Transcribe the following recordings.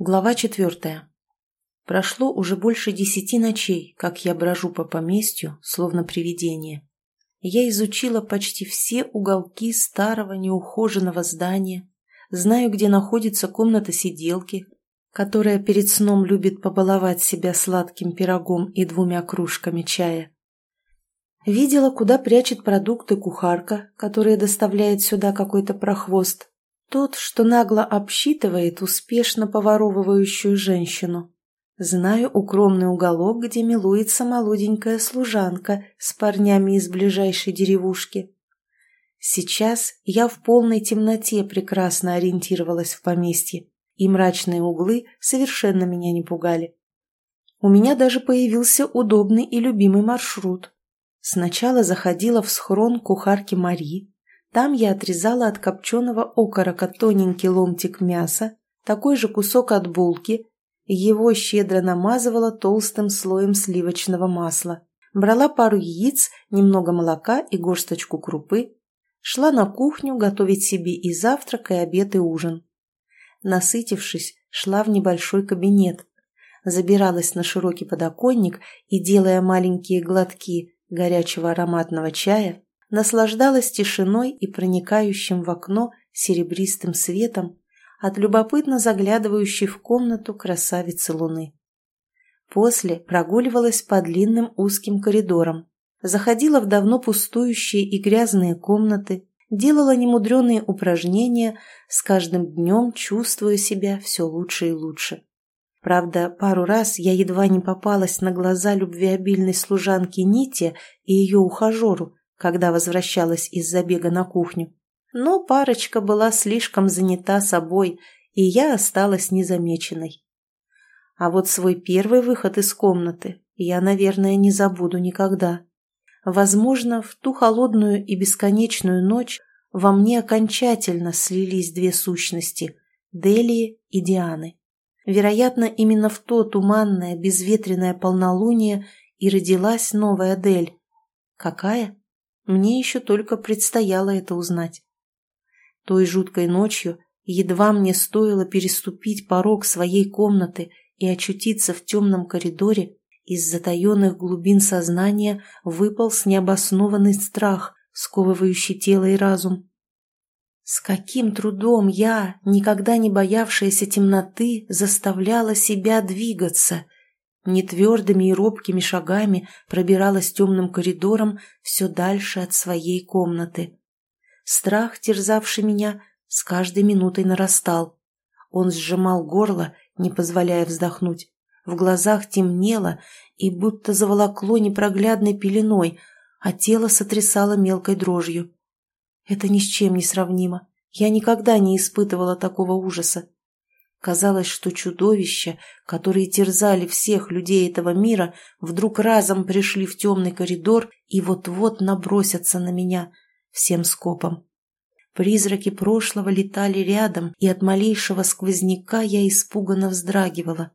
Глава четвертая. Прошло уже больше десяти ночей, как я брожу по поместью, словно привидение. Я изучила почти все уголки старого неухоженного здания, знаю, где находится комната сиделки, которая перед сном любит побаловать себя сладким пирогом и двумя кружками чая. Видела, куда прячет продукты кухарка, которая доставляет сюда какой-то прохвост, тот, что нагло обсчитывает успешно поворовывающую женщину. Знаю укромный уголок, где милуется молоденькая служанка с парнями из ближайшей деревушки. Сейчас я в полной темноте прекрасно ориентировалась в поместье, и мрачные углы совершенно меня не пугали. У меня даже появился удобный и любимый маршрут. Сначала заходила в схрон кухарки Марии, там я отрезала от копченого окорока тоненький ломтик мяса, такой же кусок от булки, его щедро намазывала толстым слоем сливочного масла. Брала пару яиц, немного молока и горсточку крупы. Шла на кухню готовить себе и завтрак, и обед, и ужин. Насытившись, шла в небольшой кабинет. Забиралась на широкий подоконник и, делая маленькие глотки горячего ароматного чая, наслаждалась тишиной и проникающим в окно серебристым светом от любопытно заглядывающей в комнату красавицы луны. После прогуливалась по длинным узким коридорам, заходила в давно пустующие и грязные комнаты, делала немудреные упражнения, с каждым днем чувствуя себя все лучше и лучше. Правда, пару раз я едва не попалась на глаза любвеобильной служанки Нити и ее ухажеру, когда возвращалась из забега на кухню. Но парочка была слишком занята собой, и я осталась незамеченной. А вот свой первый выход из комнаты я, наверное, не забуду никогда. Возможно, в ту холодную и бесконечную ночь во мне окончательно слились две сущности – Делии и Дианы. Вероятно, именно в то туманное, безветренное полнолуние и родилась новая Дель. Какая? Мне еще только предстояло это узнать. Той жуткой ночью едва мне стоило переступить порог своей комнаты и очутиться в темном коридоре, из затаенных глубин сознания выполз необоснованный страх, сковывающий тело и разум. С каким трудом я, никогда не боявшаяся темноты, заставляла себя двигаться — нетвердыми и робкими шагами пробиралась темным коридором все дальше от своей комнаты. Страх, терзавший меня, с каждой минутой нарастал. Он сжимал горло, не позволяя вздохнуть. В глазах темнело и будто заволокло непроглядной пеленой, а тело сотрясало мелкой дрожью. Это ни с чем не сравнимо. Я никогда не испытывала такого ужаса. Казалось, что чудовища, которые терзали всех людей этого мира, вдруг разом пришли в темный коридор и вот-вот набросятся на меня всем скопом. Призраки прошлого летали рядом, и от малейшего сквозняка я испуганно вздрагивала.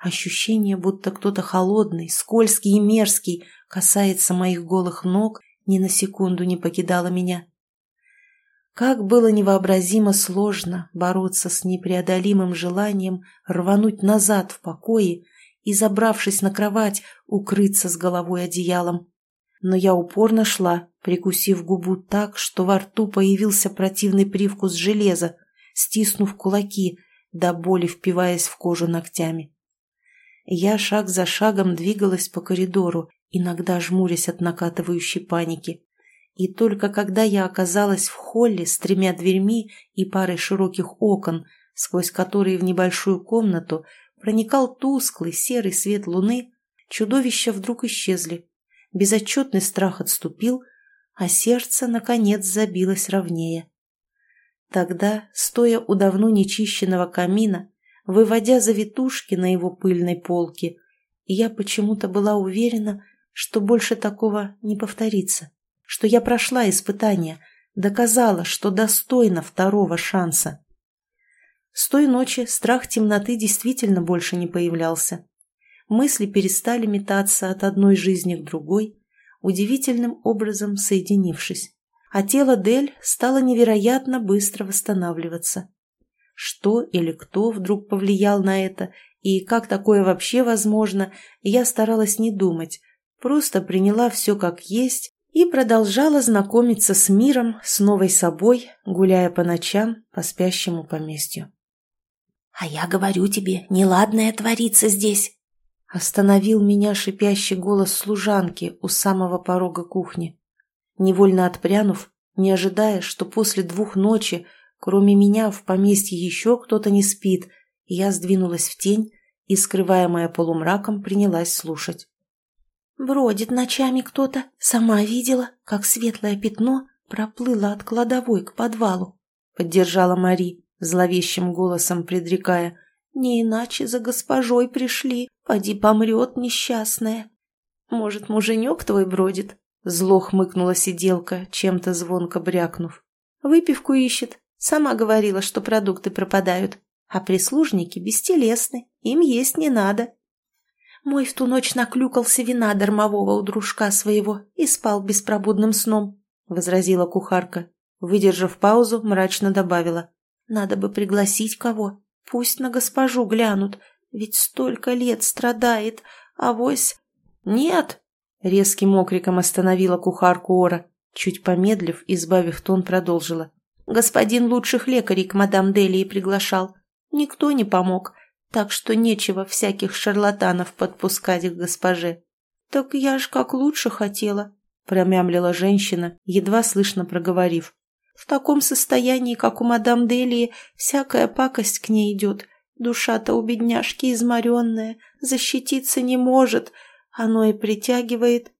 Ощущение, будто кто-то холодный, скользкий и мерзкий касается моих голых ног, ни на секунду не покидало меня. Как было невообразимо сложно бороться с непреодолимым желанием рвануть назад в покое и, забравшись на кровать, укрыться с головой одеялом. Но я упорно шла, прикусив губу так, что во рту появился противный привкус железа, стиснув кулаки, до боли впиваясь в кожу ногтями. Я шаг за шагом двигалась по коридору, иногда жмурясь от накатывающей паники. И только когда я оказалась в холле с тремя дверьми и парой широких окон, сквозь которые в небольшую комнату проникал тусклый серый свет луны, чудовища вдруг исчезли. Безотчетный страх отступил, а сердце, наконец, забилось ровнее. Тогда, стоя у давно нечищенного камина, выводя завитушки на его пыльной полке, я почему-то была уверена, что больше такого не повторится что я прошла испытание, доказала, что достойна второго шанса. С той ночи страх темноты действительно больше не появлялся. Мысли перестали метаться от одной жизни к другой, удивительным образом соединившись. А тело Дель стало невероятно быстро восстанавливаться. Что или кто вдруг повлиял на это, и как такое вообще возможно, я старалась не думать, просто приняла все как есть и продолжала знакомиться с миром, с новой собой, гуляя по ночам по спящему поместью. «А я говорю тебе, неладное творится здесь!» Остановил меня шипящий голос служанки у самого порога кухни. Невольно отпрянув, не ожидая, что после двух ночи, кроме меня, в поместье еще кто-то не спит, я сдвинулась в тень и, скрываемая полумраком, принялась слушать. Бродит ночами кто-то. Сама видела, как светлое пятно проплыло от кладовой к подвалу. Поддержала Мари, зловещим голосом предрекая. Не иначе за госпожой пришли. Поди помрет несчастная. Может, муженек твой бродит? Зло хмыкнула сиделка, чем-то звонко брякнув. Выпивку ищет. Сама говорила, что продукты пропадают. А прислужники бестелесны, им есть не надо. Мой в ту ночь наклюкался вина дармового у дружка своего и спал беспробудным сном, — возразила кухарка. Выдержав паузу, мрачно добавила. Надо бы пригласить кого. Пусть на госпожу глянут, ведь столько лет страдает, а вось... Нет! Резким окриком остановила кухарку Ора. Чуть помедлив, избавив тон, продолжила. Господин лучших лекарей к мадам Делии приглашал. Никто не помог так что нечего всяких шарлатанов подпускать к госпоже. «Так я ж как лучше хотела», — промямлила женщина, едва слышно проговорив. «В таком состоянии, как у мадам Делии, всякая пакость к ней идет. Душа-то у бедняжки изморенная, защититься не может, оно и притягивает».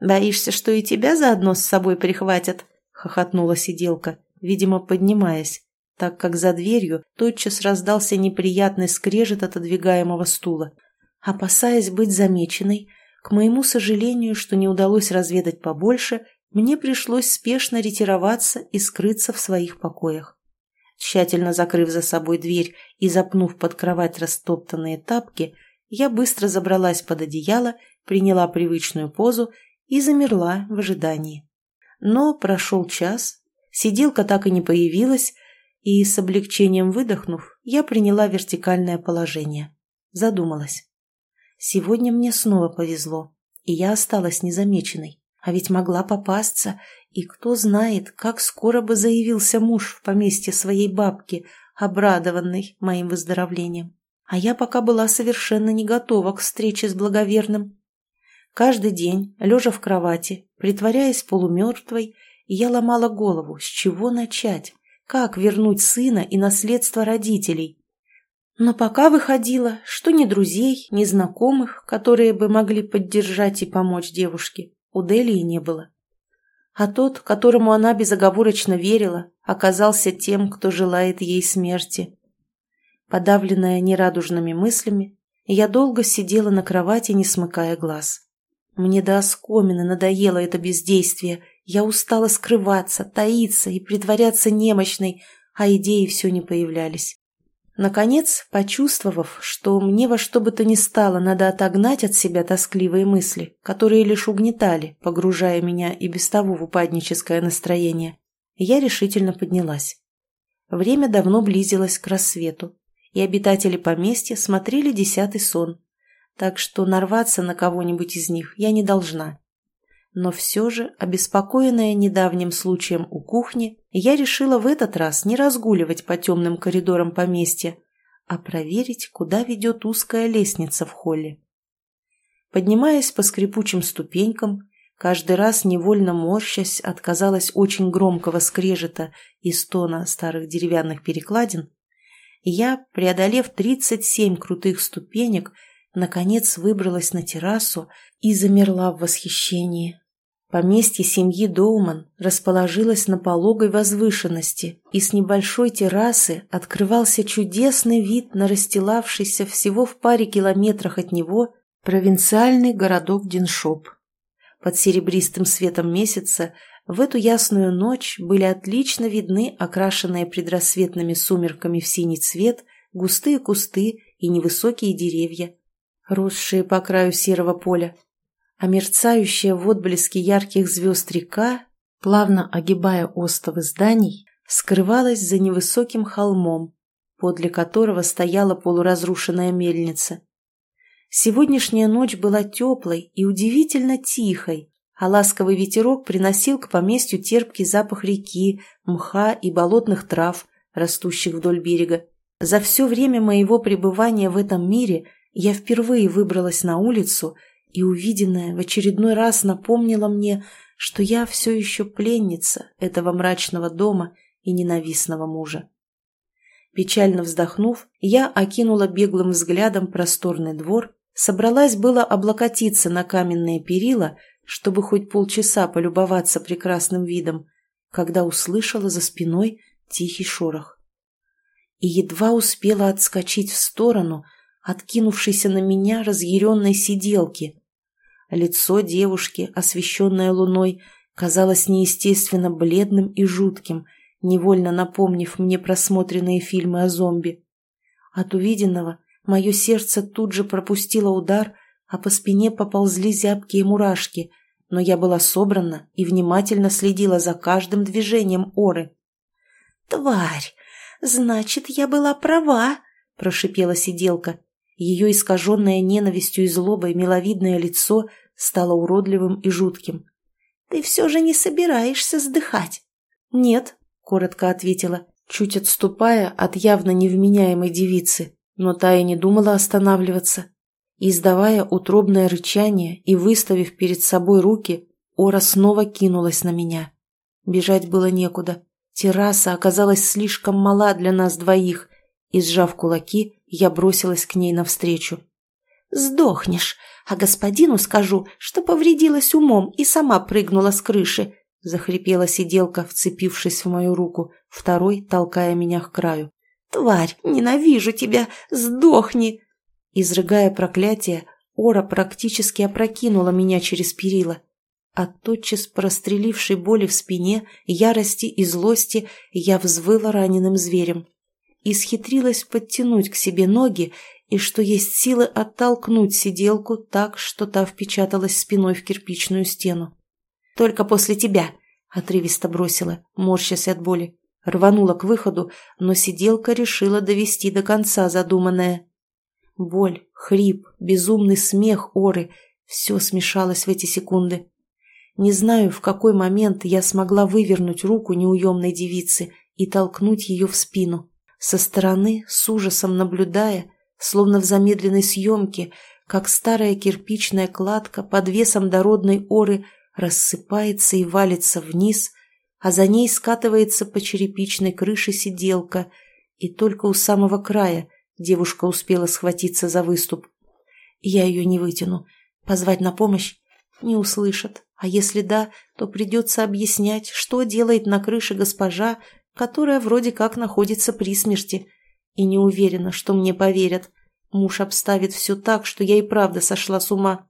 «Боишься, что и тебя заодно с собой прихватят?» — хохотнула сиделка, видимо, поднимаясь так как за дверью тотчас раздался неприятный скрежет отодвигаемого стула. Опасаясь быть замеченной, к моему сожалению, что не удалось разведать побольше, мне пришлось спешно ретироваться и скрыться в своих покоях. Тщательно закрыв за собой дверь и запнув под кровать растоптанные тапки, я быстро забралась под одеяло, приняла привычную позу и замерла в ожидании. Но прошел час, сиделка так и не появилась, и, с облегчением выдохнув, я приняла вертикальное положение. Задумалась. Сегодня мне снова повезло, и я осталась незамеченной. А ведь могла попасться, и кто знает, как скоро бы заявился муж в поместье своей бабки, обрадованный моим выздоровлением. А я пока была совершенно не готова к встрече с благоверным. Каждый день, лежа в кровати, притворяясь полумертвой, я ломала голову, с чего начать, как вернуть сына и наследство родителей. Но пока выходило, что ни друзей, ни знакомых, которые бы могли поддержать и помочь девушке, у Делии не было. А тот, которому она безоговорочно верила, оказался тем, кто желает ей смерти. Подавленная нерадужными мыслями, я долго сидела на кровати, не смыкая глаз. Мне до оскомины надоело это бездействие, я устала скрываться, таиться и притворяться немощной, а идеи все не появлялись. Наконец, почувствовав, что мне во что бы то ни стало надо отогнать от себя тоскливые мысли, которые лишь угнетали, погружая меня и без того в упадническое настроение, я решительно поднялась. Время давно близилось к рассвету, и обитатели поместья смотрели десятый сон, так что нарваться на кого-нибудь из них я не должна. Но все же, обеспокоенная недавним случаем у кухни, я решила в этот раз не разгуливать по темным коридорам поместья, а проверить, куда ведет узкая лестница в холле. Поднимаясь по скрипучим ступенькам, каждый раз невольно морщась от, казалось, очень громкого скрежета и стона старых деревянных перекладин, я, преодолев тридцать семь крутых ступенек, наконец выбралась на террасу и замерла в восхищении. Поместье семьи Доуман расположилось на пологой возвышенности, и с небольшой террасы открывался чудесный вид на расстилавшийся всего в паре километрах от него провинциальный городок Диншоп. Под серебристым светом месяца в эту ясную ночь были отлично видны окрашенные предрассветными сумерками в синий цвет густые кусты и невысокие деревья, росшие по краю серого поля а мерцающая в отблеске ярких звезд река, плавно огибая остовы зданий, скрывалась за невысоким холмом, подле которого стояла полуразрушенная мельница. Сегодняшняя ночь была теплой и удивительно тихой, а ласковый ветерок приносил к поместью терпкий запах реки, мха и болотных трав, растущих вдоль берега. За все время моего пребывания в этом мире я впервые выбралась на улицу, и увиденное в очередной раз напомнило мне, что я все еще пленница этого мрачного дома и ненавистного мужа. Печально вздохнув, я окинула беглым взглядом просторный двор, собралась было облокотиться на каменные перила, чтобы хоть полчаса полюбоваться прекрасным видом, когда услышала за спиной тихий шорох. И едва успела отскочить в сторону, откинувшейся на меня разъяренной сиделки. Лицо девушки, освещенное луной, казалось неестественно бледным и жутким, невольно напомнив мне просмотренные фильмы о зомби. От увиденного мое сердце тут же пропустило удар, а по спине поползли зябкие мурашки, но я была собрана и внимательно следила за каждым движением Оры. «Тварь! Значит, я была права!» – прошипела сиделка. Ее искаженное ненавистью и злобой миловидное лицо стало уродливым и жутким. «Ты все же не собираешься сдыхать?» «Нет», — коротко ответила, чуть отступая от явно невменяемой девицы, но та и не думала останавливаться. Издавая утробное рычание и выставив перед собой руки, Ора снова кинулась на меня. Бежать было некуда. Терраса оказалась слишком мала для нас двоих, и, сжав кулаки, я бросилась к ней навстречу. «Сдохнешь, а господину скажу, что повредилась умом и сама прыгнула с крыши», — захрипела сиделка, вцепившись в мою руку, второй толкая меня к краю. «Тварь, ненавижу тебя! Сдохни!» Изрыгая проклятие, Ора практически опрокинула меня через перила. От тотчас прострелившей боли в спине, ярости и злости я взвыла раненым зверем. Исхитрилась подтянуть к себе ноги и, что есть силы, оттолкнуть сиделку так, что та впечаталась спиной в кирпичную стену. «Только после тебя!» — отрывисто бросила, морщась от боли. Рванула к выходу, но сиделка решила довести до конца задуманное. Боль, хрип, безумный смех Оры — все смешалось в эти секунды. Не знаю, в какой момент я смогла вывернуть руку неуемной девицы и толкнуть ее в спину. Со стороны, с ужасом наблюдая, словно в замедленной съемке, как старая кирпичная кладка под весом дородной оры рассыпается и валится вниз, а за ней скатывается по черепичной крыше сиделка, и только у самого края девушка успела схватиться за выступ. Я ее не вытяну. Позвать на помощь? Не услышат. А если да, то придется объяснять, что делает на крыше госпожа, которая вроде как находится при смерти. И не уверена, что мне поверят. Муж обставит все так, что я и правда сошла с ума.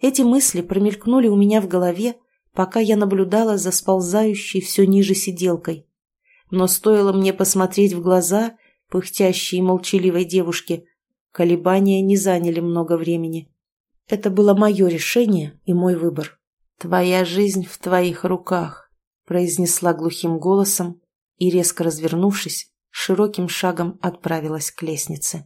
Эти мысли промелькнули у меня в голове, пока я наблюдала за сползающей все ниже сиделкой. Но стоило мне посмотреть в глаза пыхтящей и молчаливой девушке, колебания не заняли много времени. Это было мое решение и мой выбор. «Твоя жизнь в твоих руках», — произнесла глухим голосом и, резко развернувшись, широким шагом отправилась к лестнице.